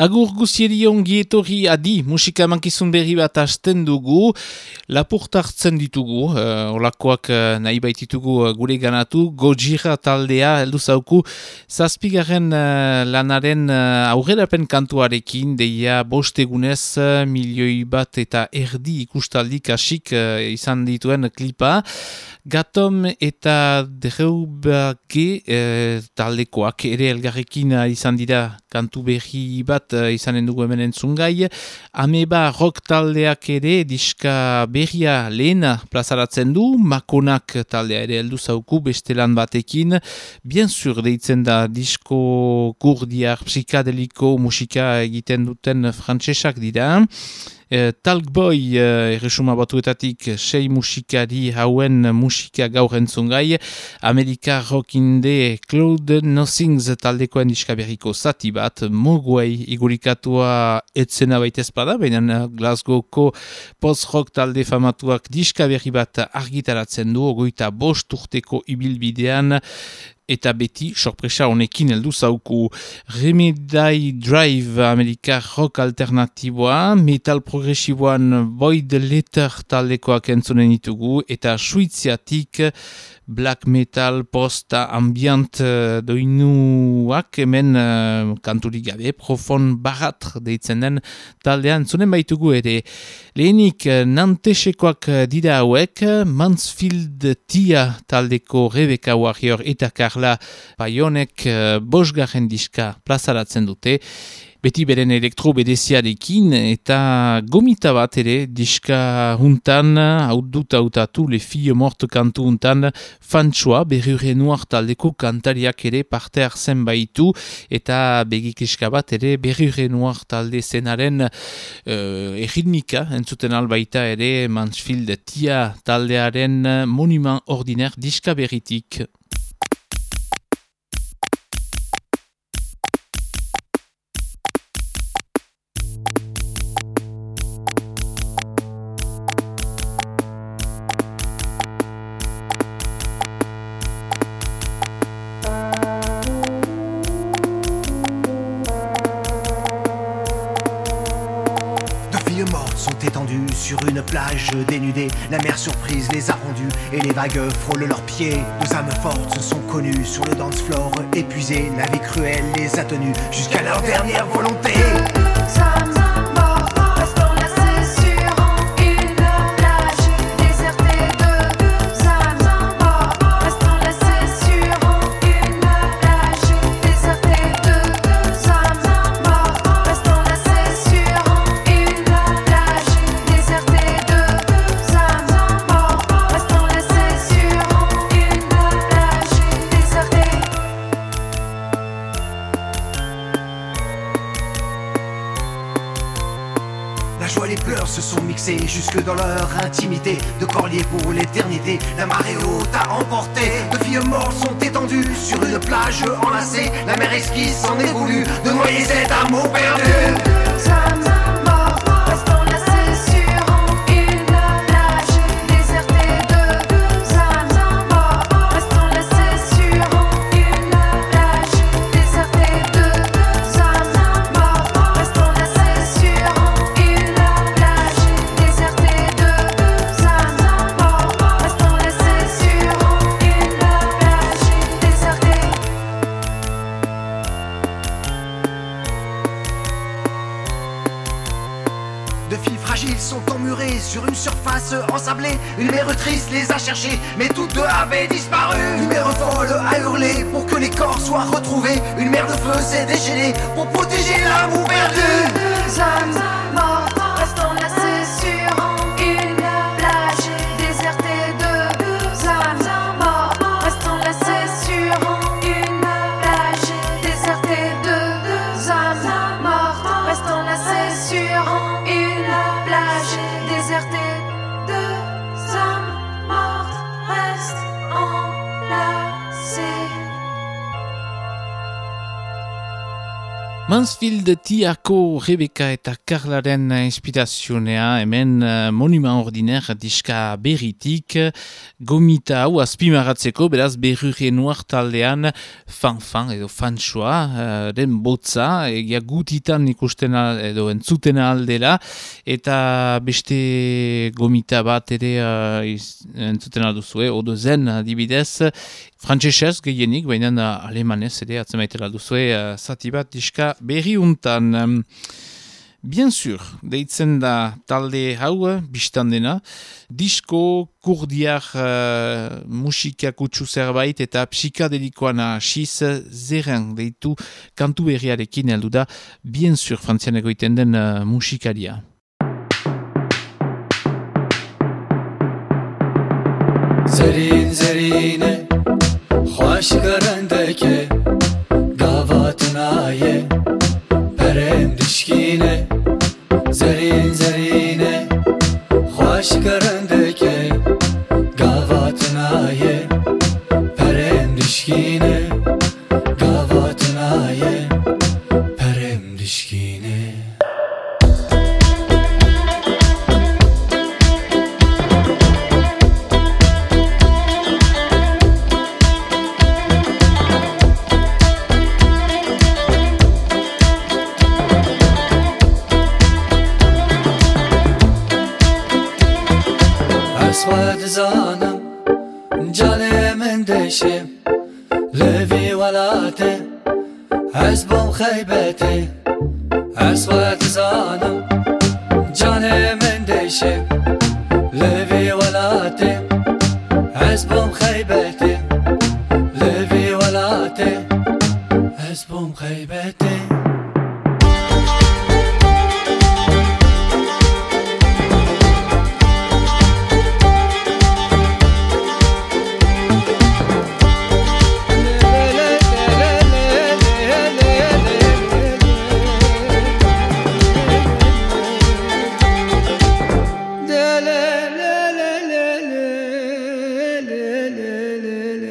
Agur guzieri ongi etorri adi musika mankizun berri bat hasten dugu, lapurtartzen ditugu, uh, olakoak uh, nahi baititugu uh, gure ganatu, gojira taldea, heldu zauku, zazpigaren uh, lanaren uh, aurrerapen kantuarekin, deia bostegunez uh, milioi bat eta erdi ikustaldi kasik uh, izan dituen klipa, Gatom eta Dreubage e, taldekoak ere elgarrekin izan dira kantu berri bat e, izanen dugu hemen entzungai. Ameba rock taldeak ere diska berria lehena plazaratzen du, makonak taldea ere heldu zauku bestelan batekin. Bien zur deitzen da disko kurdiak psikadeliko musika egiten duten frantsesak dira. E, Talkboy e, erresuma batuetatik sei musikari hauen musika gaur entzungai. Amerika rockinde Claude Nothings taldekoen diskaberiko zati bat, moguei igurikatua etzena baitez bada, baina Glasgowko post-rock talde famatuak diskaberri bat argitaratzen du, ogoita bost urteko ibilbidean, eta beti sorpresa honekin heldu zauku. Remedai Drive Amerika rock alternatiboa, metal progresiboan Void Letter taldekoak entzonen ditugu eta suiziatik black metal, posta, ambient uh, doinuak hemen uh, kanturik gabe, profon barat deitzen den taldean zunen baitugu ere. Lehenik nantesekoak dira hauek, Mansfield Tia taldeko Rebecca Warrior eta Carla Bayonek uh, bosgarren diska plazaratzen dute, beti beren elektro bedeziarekin eta gomita bat ere diska juntan, hau dut hautatu le fille morte kantu juntan, fantsua berriure nuar taldeko kantariak ere parte hartzen baitu eta begik bat ere berriure nuar talde zenaren uh, erritmika entzuten albaita ere Mansfield tia taldearen monument ordiner diska berritik. Les a rendus et les vagues frôlent leurs pieds. Deux âmes fortes se sont connues sur le dance floor épuisées. La vie cruelle les a tenus jusqu'à leur dernière volonté. Dans leur intimité, de corps liés pour l'éternité. La marée haute a emporté, de filles mortes sont étendues sur une plage enlacée. La mer esquisse s'en est voulu de noyer cet amour perdu. Les a cherchés, mais toutes deux avaient disparu. Une mère folle a hurlé pour que les corps soient retrouvés. Une mère de feu s'est déchaînée pour protéger l'amour perdu. Mansfield tiako Rebeka eta Karlaren inspirazionea hemen uh, monument ordiner diska berritik gomita hau azpimaratzeko beraz berrure nuar taldean fan-fan edo fansua uh, den botza egia gutitan ikusten edo entzuten aldela eta beste gomita bat ere uh, entzuten alduzue odo zen adibidez Frantsesez gehienik, baina alemanez ere atzemaitela duzue uh, zati bat diska berri untan. bien sur, deitzen da talde hau, biztan dena, disko kurdiak uh, musika kutsu zerbait eta psikadelikoan asiz zerren deitu kantu berriarekin heldu da, bien sur, frantzian egoiten den uh, musikaria. le, le.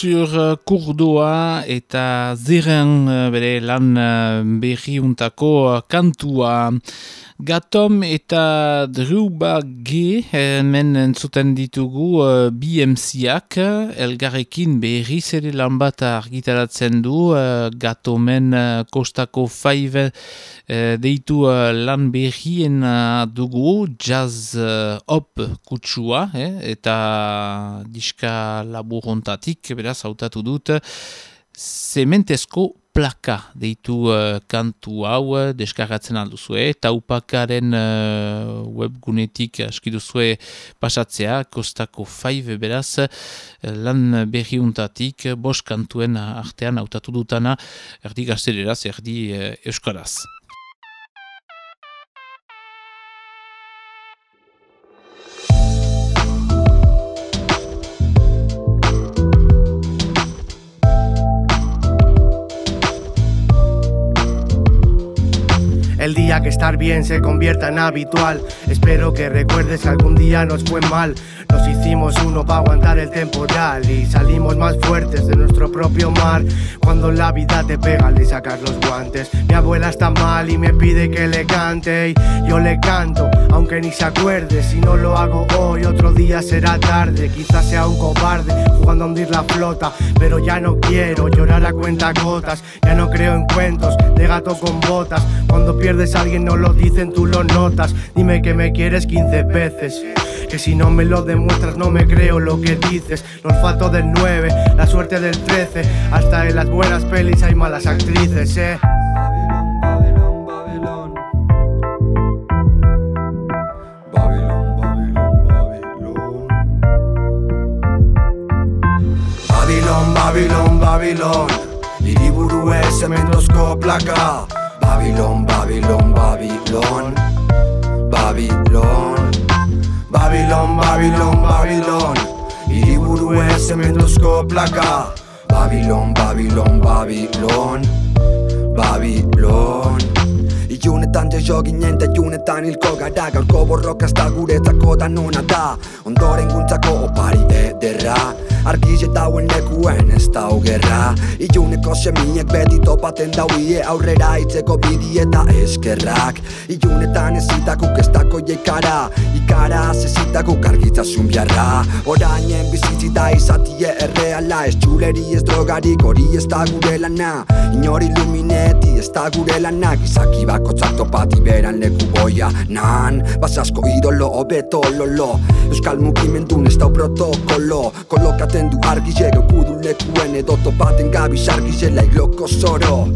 Sur kurdoa eta zerren uh, bere lan uh, berriuntako kantua. Gatom eta Druba G hemen entzuten ditugu uh, BMC-ak, elgarrekin berriz ere lan bat argitaratzen du, uh, Gatomen uh, kostako 5 uh, deitu uh, lan berrien uh, dugu, jazz uh, op kutsua, eh, eta diska laburontatik, beraz, hautatu dut, sementezko plaka deitu uh, kantu hau uh, deskargatzen alduzue, taupakaren uh, webgunetik askiduzue pasatzea, kostako 5 beraz, lan berriuntatik, bos kantuen artean hautatu dutana, erdi gazteleraz, erdi uh, euskaraz. El día que estar bien se convierta en habitual. Espero que recuerdes que algún día nos fue mal. Nos hicimos uno para aguantar el temporal y salimos más fuertes de nuestro propio mar. Cuando la vida te pega, le sacas los guantes. Mi abuela está mal y me pide que le cante y yo le canto, aunque ni se acuerde. Si no lo hago hoy, otro día será tarde. Quizás sea un cobarde jugando a hundir la flota, pero ya no quiero llorar a cuenta gotas. Ya no creo en cuentos de gato con botas. Cuando pierdes a alguien no lo dicen, tú lo notas. Dime que me quieres 15 veces. Que si no me lo demuestras no me creo lo que dices. El olfato del 9, la suerte del 13 Hasta en las buenas pelis hay malas actrices, eh. Babylon, Babylon, Babylon Babylon, Babylon, Babylon Iriburu ez emendozko plaka Babylon, Babylon, Babylon. Babylon. Babylon, Babylon, Babylon. Iriburu ez emendozko plaka. Babylon, Babylon, Babylon. Babylon. Ilunetan jaio ginen eta ilunetan hilko gara. Gaurko borroka ez da guretzako danona da. Ondoren guntzako opari ederra Argiz eta hauen lekuen ez da hogerra Iluneko semiek beti topaten dauie aurrera itzeko bidi eta eskerrak. Ilunetan ez zitakuk ez dako jeikara Ikara ez zitakuk argitzasun biarra Orainen bizitzita izatie erreala Ez txuleri ez drogarik hori ez da gure lana. Inor ez da gure lana Gizaki bako topati beran leku boia. Nan, basasko idolo obeto lolo. Euskal mukimendun ez dau protokolo. Koloka esaten du argi jego kudu lekuen edo topaten gabi sargi zela iloko zoro.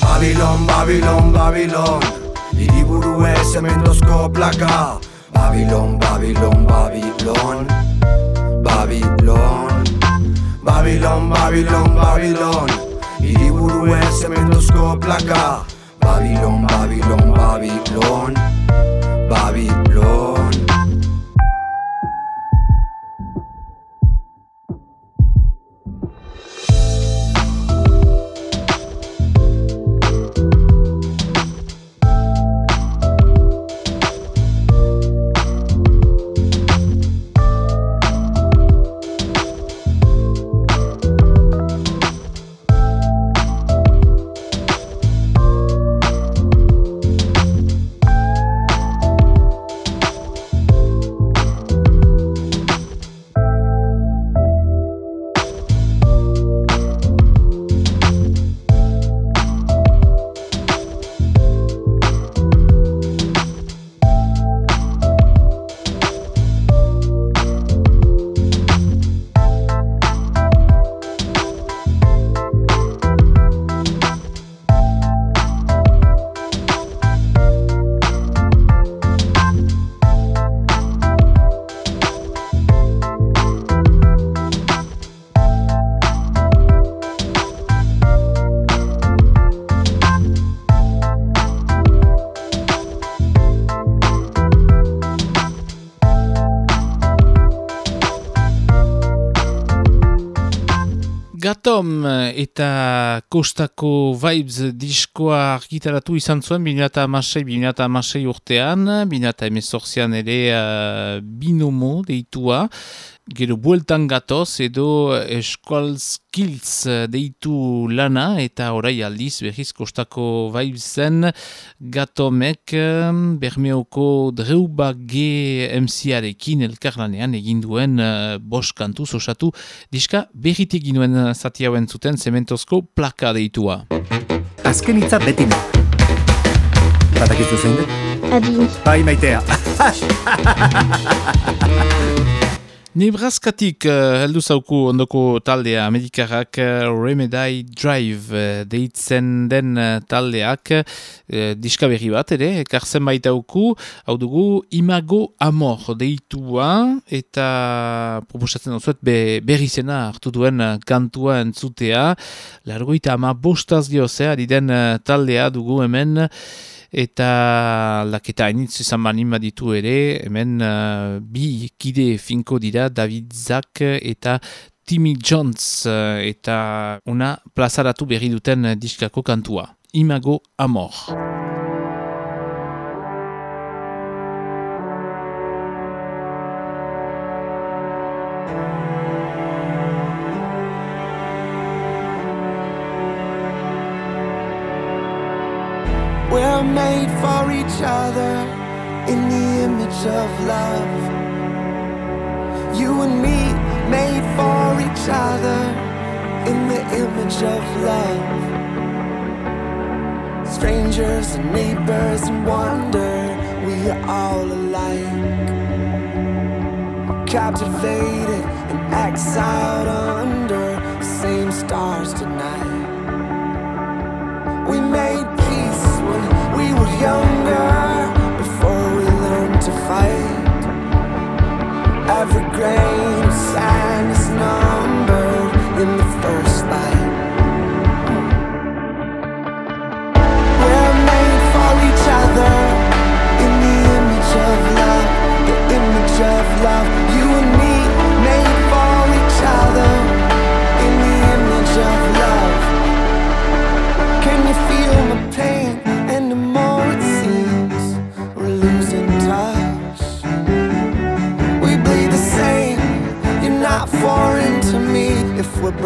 Babilon, Babilon, Babilon Iriburu ez emendozko plaka Babilon, Babilon, Babilon Babilon Babilon, Babilon, Babilon Iriburu ez emenduzko plaka Babilon, Babilon, Babilon Babilon Gatom eta Kostako Vibes diskoa argitaratu izan zuen 2006-2006 urtean, 2008an ere uh, binomo deitua, gero bueltan gatoz edo eskual skills deitu lana eta orai aldiz behiz kostako vibesen gatomek bermeoko dreuba G MC-arekin elkarlanean eginduen uh, bos kantu osatu diska berritik ginuen zati hauen zuten zementozko plaka deitua. Azken itza beti ne. Batak izu zein Adi. Bai maitea. Nebraskatik uh, heldu zauku ondoko taldea Amerikarrak uh, Remedy Drive uh, deitzen den taldeak uh, diska berri bat ere, karzen baita uku, hau dugu Imago Amor deitua eta proposatzen duzuet be, berri zena hartu duen kantua entzutea. Largoita ama bostaz diozea, den uh, taldea dugu hemen eta laketa hainitz izan manin baditu ere, hemen uh, bi kide finko dira, David Zak eta Timmy Jones eta una plazaratu berri duten diskako kantua. Imago Amor. For each other in the image of love. You and me made for each other in the image of love. Strangers and neighbors and wonder, we are all alike. Captivated and exiled under the same stars tonight. We made younger before we learned to fight. Every grain of sand is numbered in the first light. We're made for each other in the image of love, the image of love.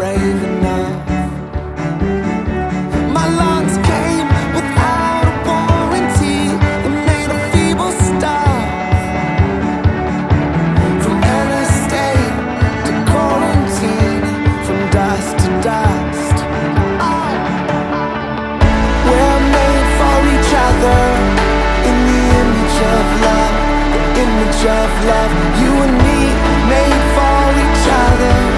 Brave enough. My lungs came without a warranty, made feeble. From to quarantine, from dust to dust. We're made for each other in the image of love, the image of love. You and me made for each other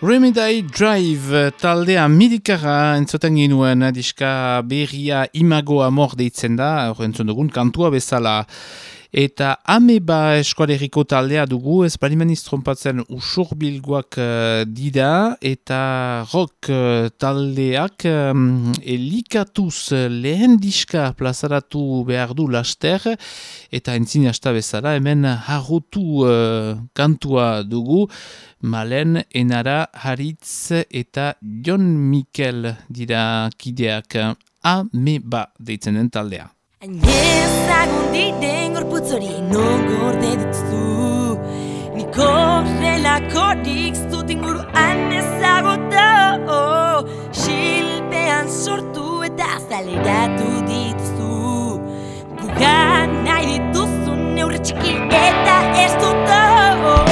Remedy Drive taldea midikara entzoten ginuen diska berria imago amor deitzen da, entzun dugun kantua bezala. Eta ameba eskualeriko taldea dugu, ez balimen iztrompatzen usurbilguak uh, dira, eta rock uh, taldeak um, elikatuz lehen diska plazaratu behar du laster, eta entzin hasta bezala, hemen harrotu uh, kantua dugu, Malen, Enara, Haritz eta Jon Mikel dira kideak ameba deitzen den taldea. Aiezagun diren gorputzori non gorde dituzu Niko relakorik zut inguruan ezagutu. Silpean sortu eta zaleratu dituzu. Gugan nahi dituzu neurre txiki eta ez dutu Eta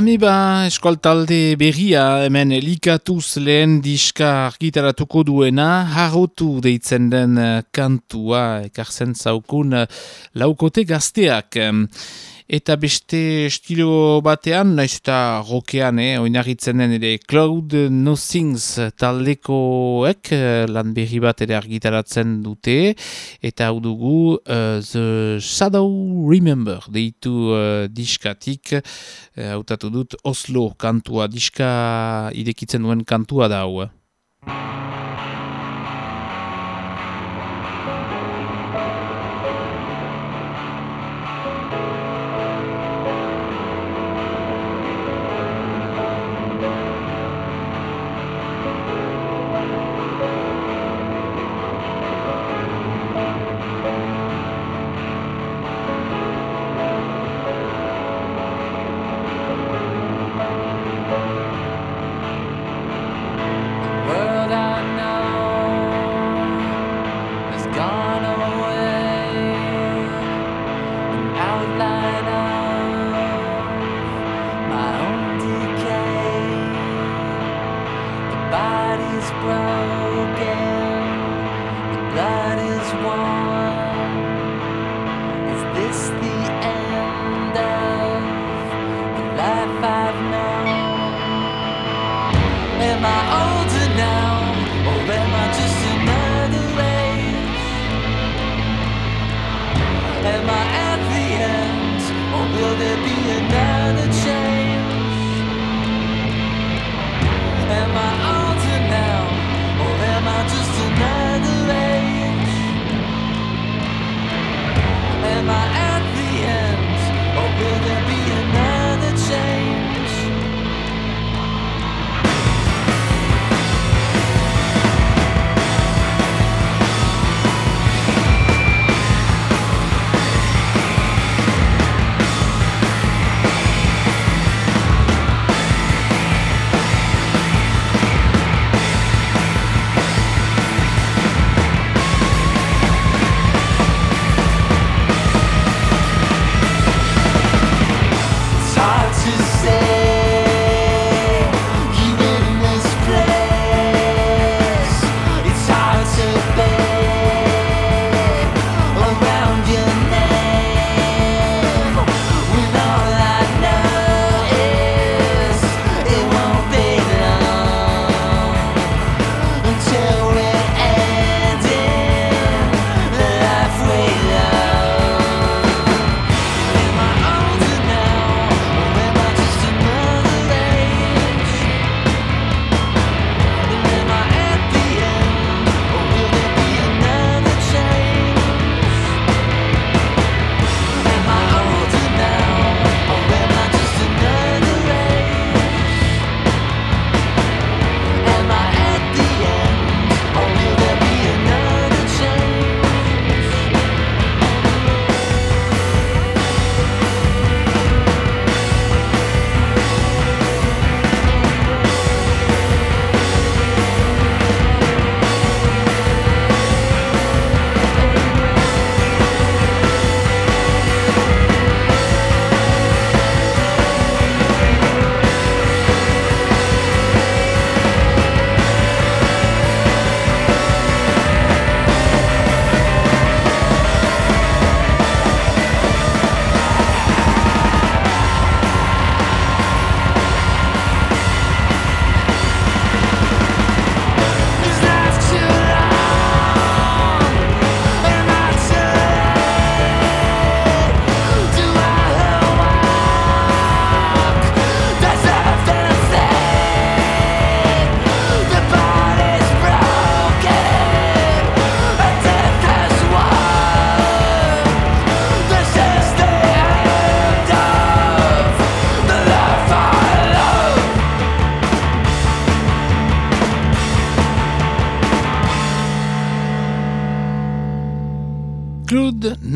Ameba eskualtalde berria hemen likatuz lehen diska argitaratuko duena harrotu deitzen den kantua ekartzen zaukun laukote gazteak. Eta beste estilo batean, naiz eta rokean, eh, oinarritzen den ere Cloud Nothings taldekoek eh, lan berri bat ere argitaratzen dute. Eta hau dugu uh, The Shadow Remember deitu uh, diskatik. Hautatu uh, dut Oslo kantua, diska idekitzen duen kantua da hau.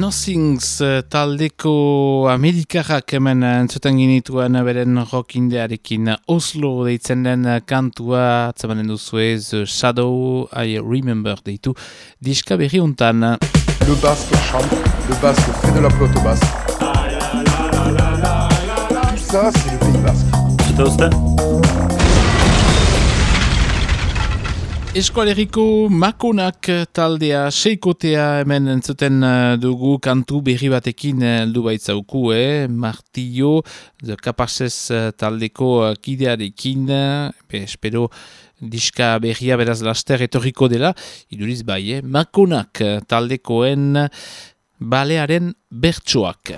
Nothings eh, taldeko Amerikarrak hemen entzuten ginituen beren rockindearekin Oslo deitzen den kantua atzamanen duzue The Shadow I Remember deitu diska berri untan. Le basque chante, le basque fait de la flotte basque. Tout ça c'est le pays basque. Eta Eskualeriko makonak taldea seikotea hemen entzuten uh, dugu kantu berri batekin uh, heldu baitzauku, eh? Martillo, kapasez uh, taldeko kidearekin, be, espero diska berria beraz laster etorriko dela, iduriz bai, eh? makonak taldekoen balearen bertsoak.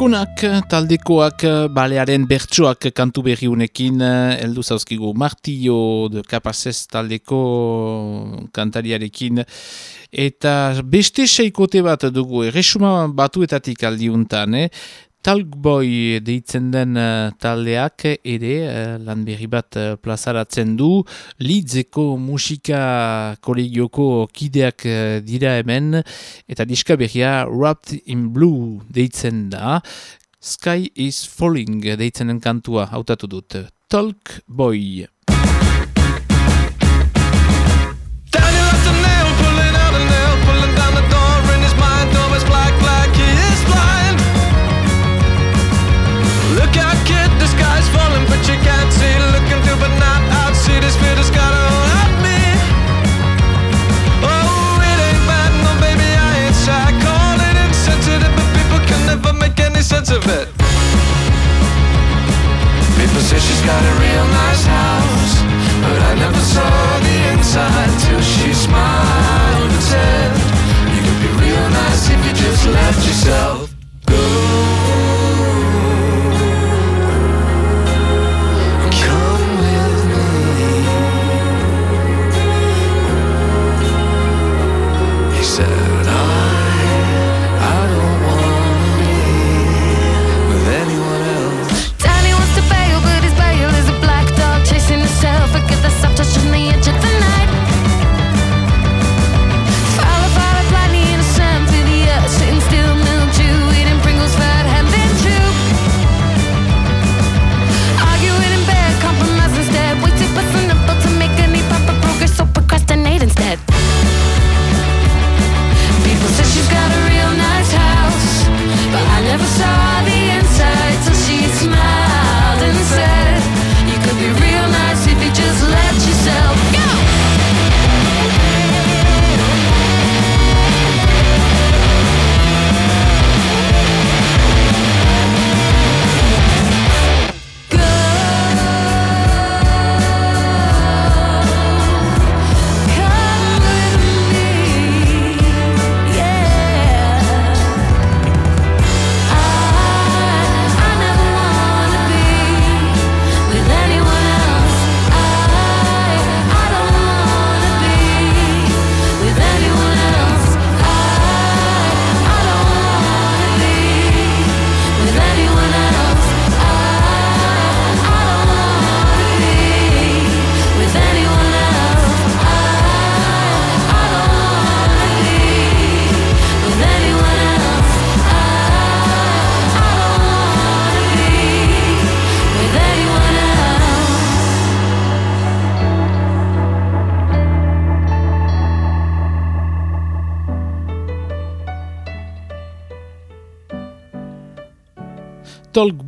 Makonak taldekoak balearen bertsoak kantu berriunekin heldu zauzkigu Martillo de Capacez taldeko kantariarekin eta beste seikote bat dugu erresuma batuetatik aldiuntan eh? Talkboy deitzen den uh, taldeak ere uh, lan berri bat uh, plazaratzen du. Lidzeko musika kolegioko kideak dira hemen. Eta diska berria Wrapped in Blue deitzen da. Sky is Falling deitzen den kantua hautatu dut. Talkboy but you can't see. Looking through, but not out. See this fear me. Oh, it ain't bad, no, baby, I ain't shy. Call it insensitive, but people can never make any sense of it. People say she's got a real nice house, but I never saw the inside till she smiled and said, "You could be real nice if you just left yourself."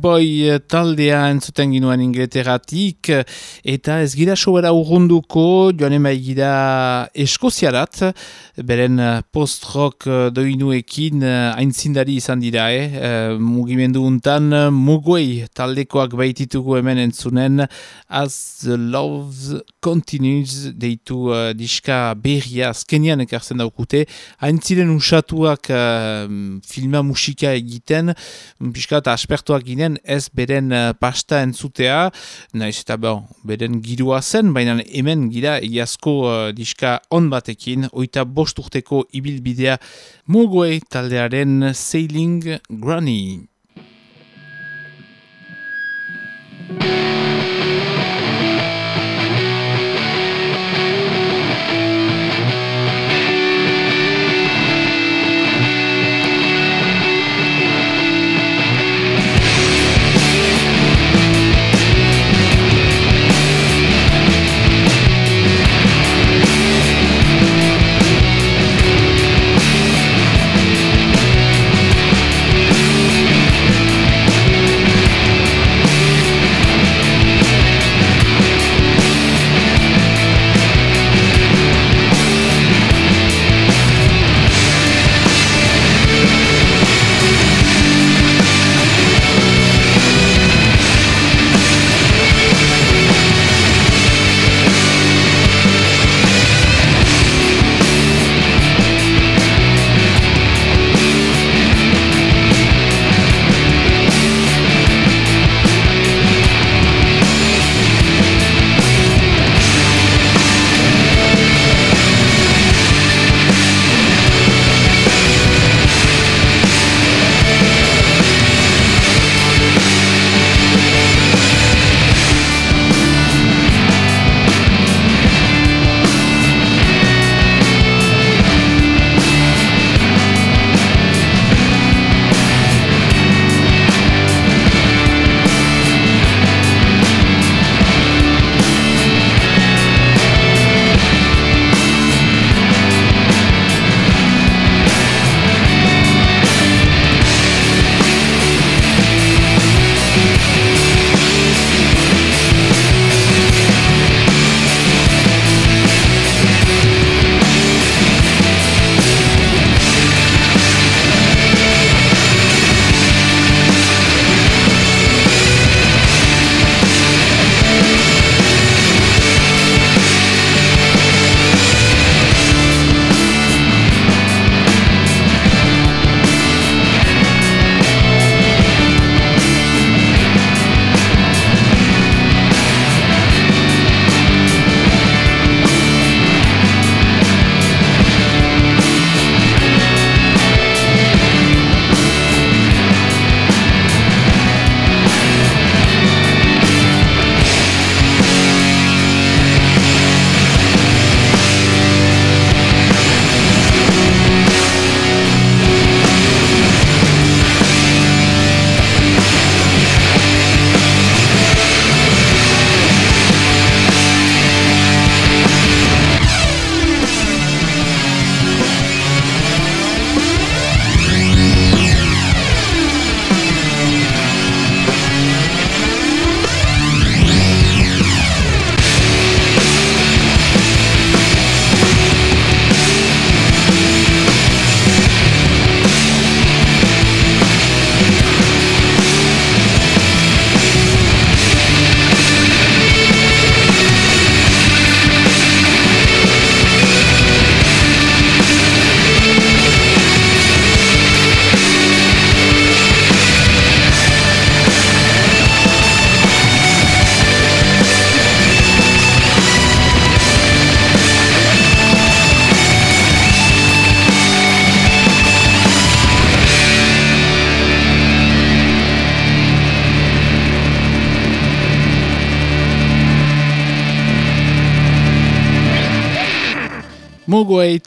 Eh, taldea entzuten ginuen ingleteratik eta ez gira sobera urrunduko joan gira eskoziarat beren eh, post-rock eh, doinuekin aintzindari izan dira eh? mugimendu untan muguei taldekoak baititugu hemen entzunen As the Love Continues deitu uh, diska berria azkenian ekartzen daukute haintziren usatuak uh, filma musika egiten pixka eta aspertu gustatuak ginen ez beren uh, pasta entzutea, naiz eta bon, beren girua zen, baina hemen gira iazko uh, diska on batekin, oita bost urteko ibilbidea mugoe taldearen Sailing Granny.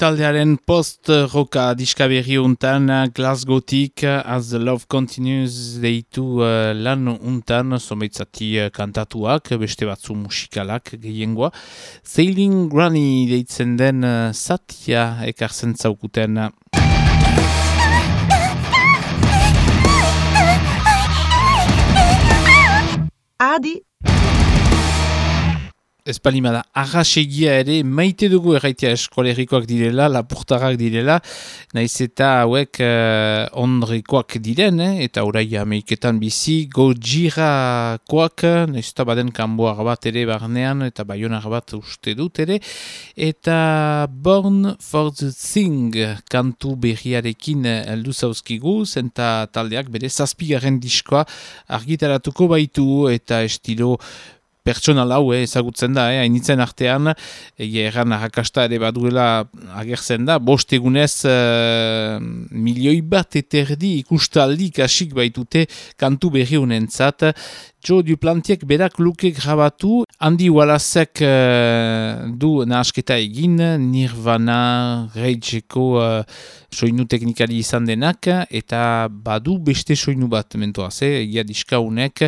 Taldearen post-roka diskaberri untan Glasgow-tik As the Love Continues deitu uh, lan untan someitzati uh, kantatuak, beste batzu musikalak gehiengoa. Sailing Granny deitzen den uh, satia ekartzen zaukuten. Adi ez palimada arrasegia ere maite dugu erraitea eskolerikoak direla, lapurtarrak direla, naiz eta hauek uh, ondrekoak diren, eh? eta orai ameiketan bizi, gojirakoak, naiz eta baden kanboar bat ere barnean, eta baionar bat uste dut ere, eta Born for the Thing kantu berriarekin eldu zauzkigu, zenta taldeak bere zazpigaren diskoa argitaratuko baitu, eta estilo pertsonal hau eh, ezagutzen da, eh, hainitzen artean, egia erran arrakasta ere baduela agertzen da, bost egunez uh, milioi bat eterdi ikustaldi kasik baitute kantu berri honen Joe Duplantiek berak luke grabatu, handi walazek uh, du nahasketa egin, Nirvana, Rageko uh, soinu teknikali izan denak, eta badu beste soinu bat mentoaz, eh? ia diskaunek.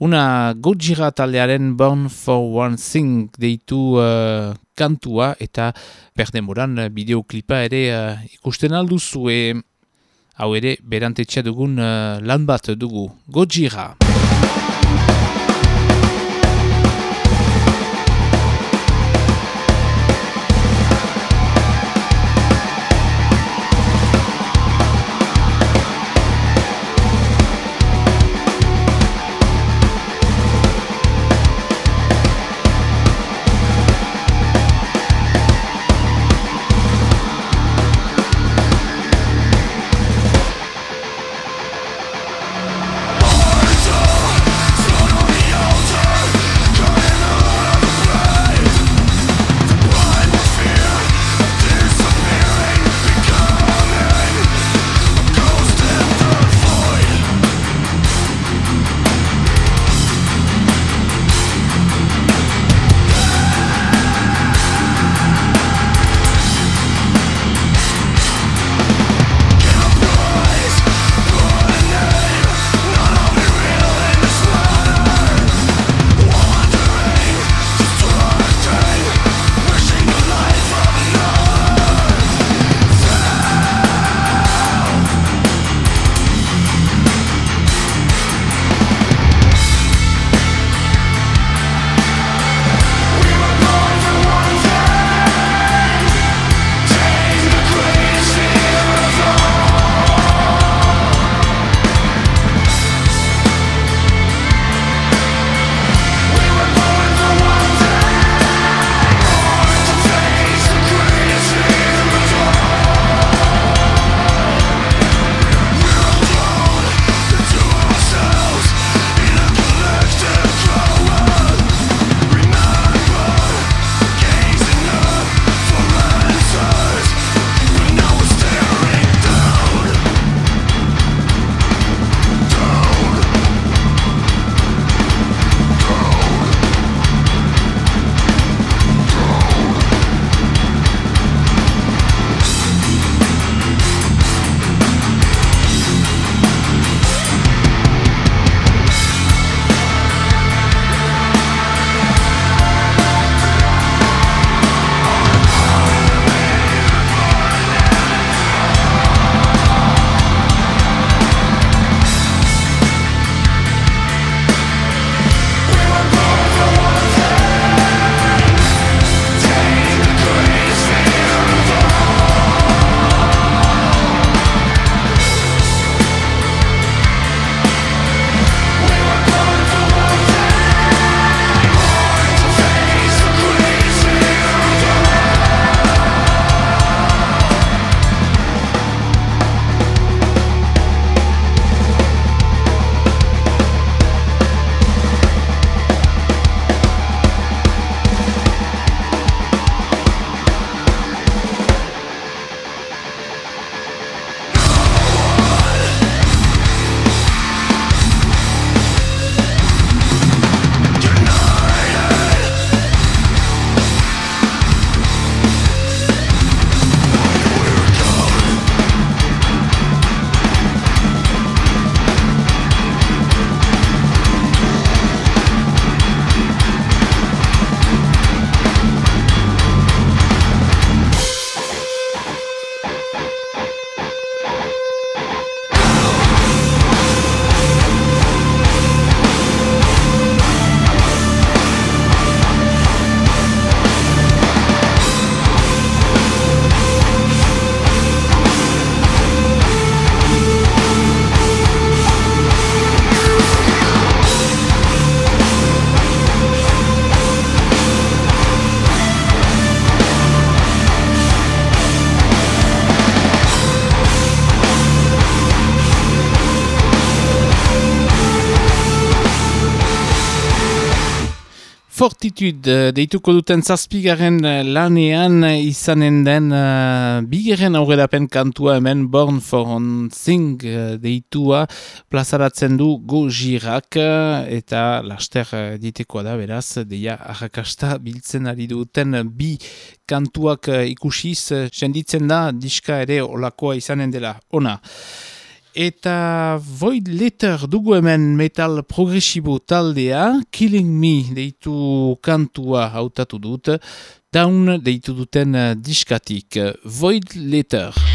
Una Gojira taldearen Born for One Thing deitu uh, kantua, eta berdemoran bideoklipa ere uh, ikusten alduzue. Hau ere, berantetxe dugun uh, lan bat dugu. Gojira! Fortitud, uh, deituko duten zazpigaren uh, lanean izanen den uh, bigeren aurrerapen kantua hemen Born for on Thing uh, deitua plazaratzen du go jirak eta laster uh, ditekoa da beraz deia arrakasta biltzen ari duten bi kantuak uh, ikusiz senditzen da diska ere olakoa izanen dela ona. Eta Void Letter dugu hemen metal progresibo taldea, Killing Me deitu kantua hautatu dut, Down deitu duten diskatik, Void Letter.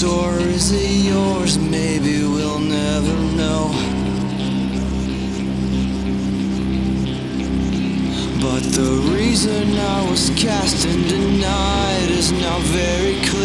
Fault or is it yours? Maybe we'll never know. But the reason I was cast and denied is not very clear.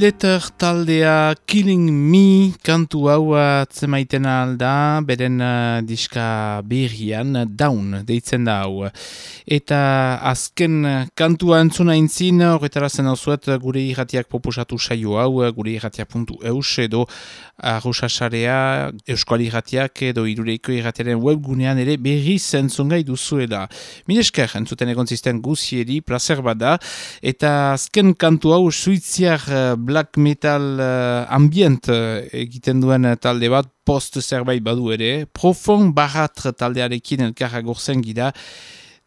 Letter taldea Killing Me kantu hau atzemaiten alda, beren uh, diska berrian Down deitzen da hau. Eta azken kantua entzuna intzin, horretara zen hau zuet gure irratiak proposatu saio hau, gure irratia.eus edo arrosasarea euskal irratiak edo irureiko irratiaren webgunean ere berri zentzungai duzuela. Minesker, entzuten egon zisten guzieri, placer bada, eta azken kantu hau suitziar eh, black metal uh, ambient uh, egiten duen talde bat, post zerbait badu ere, profond barrat taldearekin elkarra gorzen gira,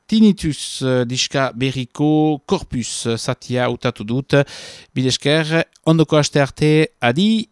Tinnitus uh, diska berriko korpus satia utatu dut. Bidesker, ondoko aste arte, adi!